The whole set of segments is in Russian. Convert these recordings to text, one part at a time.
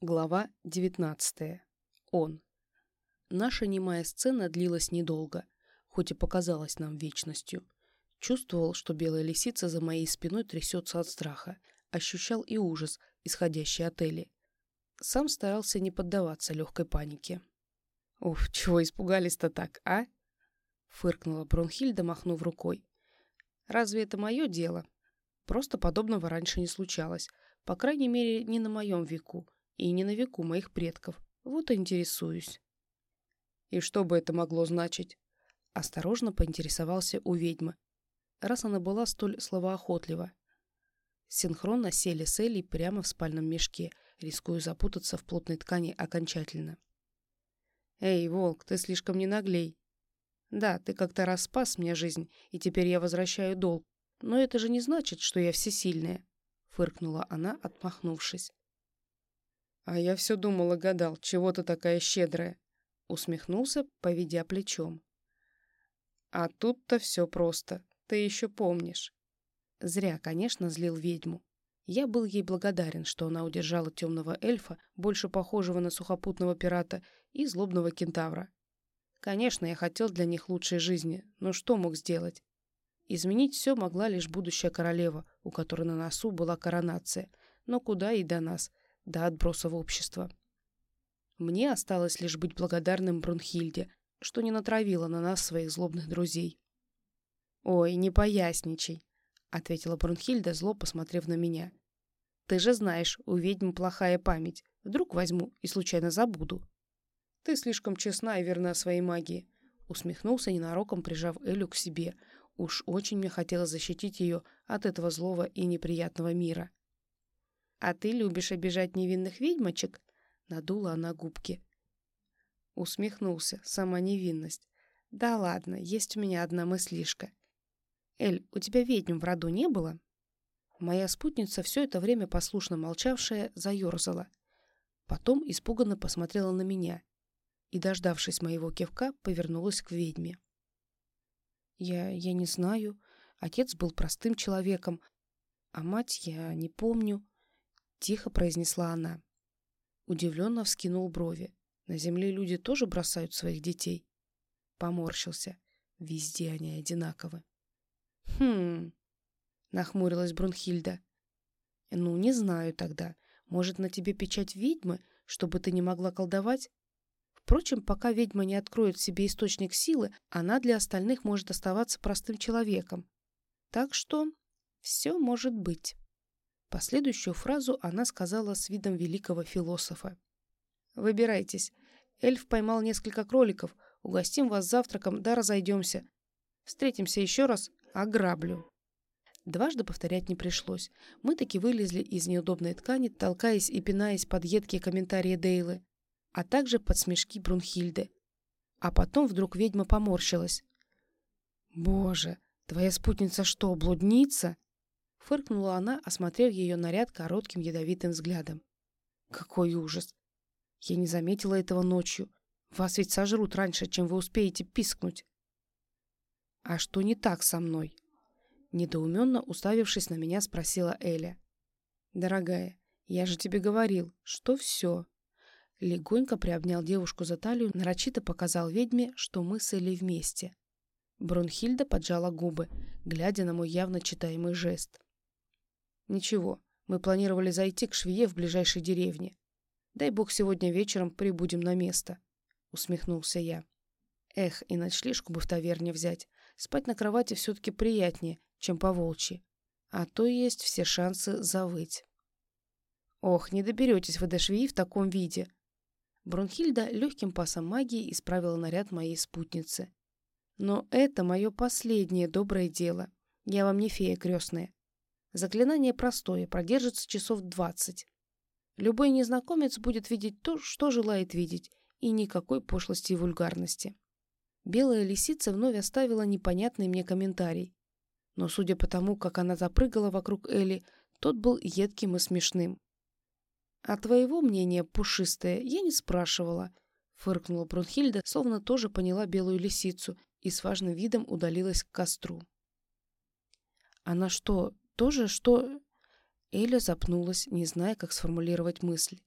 Глава 19. Он. Наша немая сцена длилась недолго, хоть и показалась нам вечностью. Чувствовал, что белая лисица за моей спиной трясется от страха, ощущал и ужас, исходящий от Эли. Сам старался не поддаваться легкой панике. «Уф, чего испугались-то так, а?» — фыркнула Бронхильда, махнув рукой. «Разве это мое дело? Просто подобного раньше не случалось, по крайней мере, не на моем веку» и не на веку моих предков. Вот интересуюсь. И что бы это могло значить? Осторожно поинтересовался у ведьмы, раз она была столь словоохотлива. Синхронно сели с Элей прямо в спальном мешке, рискуя запутаться в плотной ткани окончательно. «Эй, волк, ты слишком не наглей. Да, ты как-то раз спас мне жизнь, и теперь я возвращаю долг. Но это же не значит, что я всесильная», — фыркнула она, отмахнувшись. «А я все думал и гадал, чего ты такая щедрая?» Усмехнулся, поведя плечом. «А тут-то все просто. Ты еще помнишь». Зря, конечно, злил ведьму. Я был ей благодарен, что она удержала темного эльфа, больше похожего на сухопутного пирата, и злобного кентавра. Конечно, я хотел для них лучшей жизни, но что мог сделать? Изменить все могла лишь будущая королева, у которой на носу была коронация. Но куда и до нас до отбросов общества. Мне осталось лишь быть благодарным Брунхильде, что не натравила на нас своих злобных друзей. «Ой, не поясничай», — ответила Брунхильда, зло посмотрев на меня. «Ты же знаешь, у ведьм плохая память. Вдруг возьму и случайно забуду». «Ты слишком честна и верна своей магии», — усмехнулся ненароком, прижав Элю к себе. Уж очень мне хотелось защитить ее от этого злого и неприятного мира. «А ты любишь обижать невинных ведьмочек?» Надула она губки. Усмехнулся, сама невинность. «Да ладно, есть у меня одна мыслишка. Эль, у тебя ведьм в роду не было?» Моя спутница, все это время послушно молчавшая, заерзала. Потом испуганно посмотрела на меня и, дождавшись моего кивка, повернулась к ведьме. «Я... я не знаю. Отец был простым человеком, а мать я не помню». — тихо произнесла она. Удивленно вскинул брови. На земле люди тоже бросают своих детей. Поморщился. Везде они одинаковы. «Хм...» — нахмурилась Брунхильда. «Ну, не знаю тогда. Может, на тебе печать ведьмы, чтобы ты не могла колдовать? Впрочем, пока ведьма не откроет в себе источник силы, она для остальных может оставаться простым человеком. Так что все может быть». Последующую фразу она сказала с видом великого философа. «Выбирайтесь. Эльф поймал несколько кроликов. Угостим вас завтраком, да разойдемся. Встретимся еще раз, ограблю». Дважды повторять не пришлось. Мы таки вылезли из неудобной ткани, толкаясь и пинаясь под едкие комментарии Дейлы, а также под смешки Брунхильды. А потом вдруг ведьма поморщилась. «Боже, твоя спутница что, блудница?» Фыркнула она, осмотрев ее наряд коротким ядовитым взглядом. «Какой ужас! Я не заметила этого ночью. Вас ведь сожрут раньше, чем вы успеете пискнуть». «А что не так со мной?» Недоуменно уставившись на меня, спросила Эля. «Дорогая, я же тебе говорил, что все». Легонько приобнял девушку за талию, нарочито показал ведьме, что мы с Элей вместе. Брунхильда поджала губы, глядя на мой явно читаемый жест. Ничего, мы планировали зайти к швее в ближайшей деревне. Дай бог сегодня вечером прибудем на место, усмехнулся я. Эх, и ночлежку бы в таверне взять. Спать на кровати все-таки приятнее, чем по волчьи. А то есть все шансы завыть. Ох, не доберетесь вы до швеи в таком виде. Брунхильда легким пасом магии исправила наряд моей спутницы. Но это мое последнее доброе дело. Я вам не фея крестная. Заклинание простое, продержится часов двадцать. Любой незнакомец будет видеть то, что желает видеть, и никакой пошлости и вульгарности. Белая лисица вновь оставила непонятный мне комментарий. Но судя по тому, как она запрыгала вокруг Элли, тот был едким и смешным. «А твоего мнения, пушистая, я не спрашивала», — фыркнула Брунхильда, словно тоже поняла белую лисицу и с важным видом удалилась к костру. «Она что, тоже, что...» Эля запнулась, не зная, как сформулировать мысль.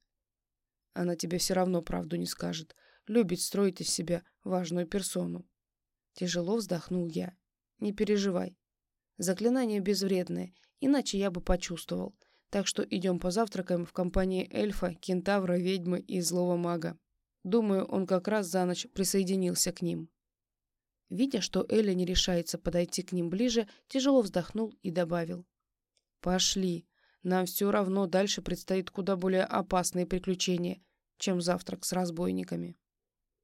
Она тебе все равно правду не скажет. Любит строить из себя важную персону. Тяжело вздохнул я. Не переживай. Заклинание безвредное, иначе я бы почувствовал. Так что идем позавтракаем в компании эльфа, кентавра, ведьмы и злого мага. Думаю, он как раз за ночь присоединился к ним. Видя, что Эля не решается подойти к ним ближе, тяжело вздохнул и добавил. «Пошли. Нам все равно дальше предстоит куда более опасные приключения, чем завтрак с разбойниками».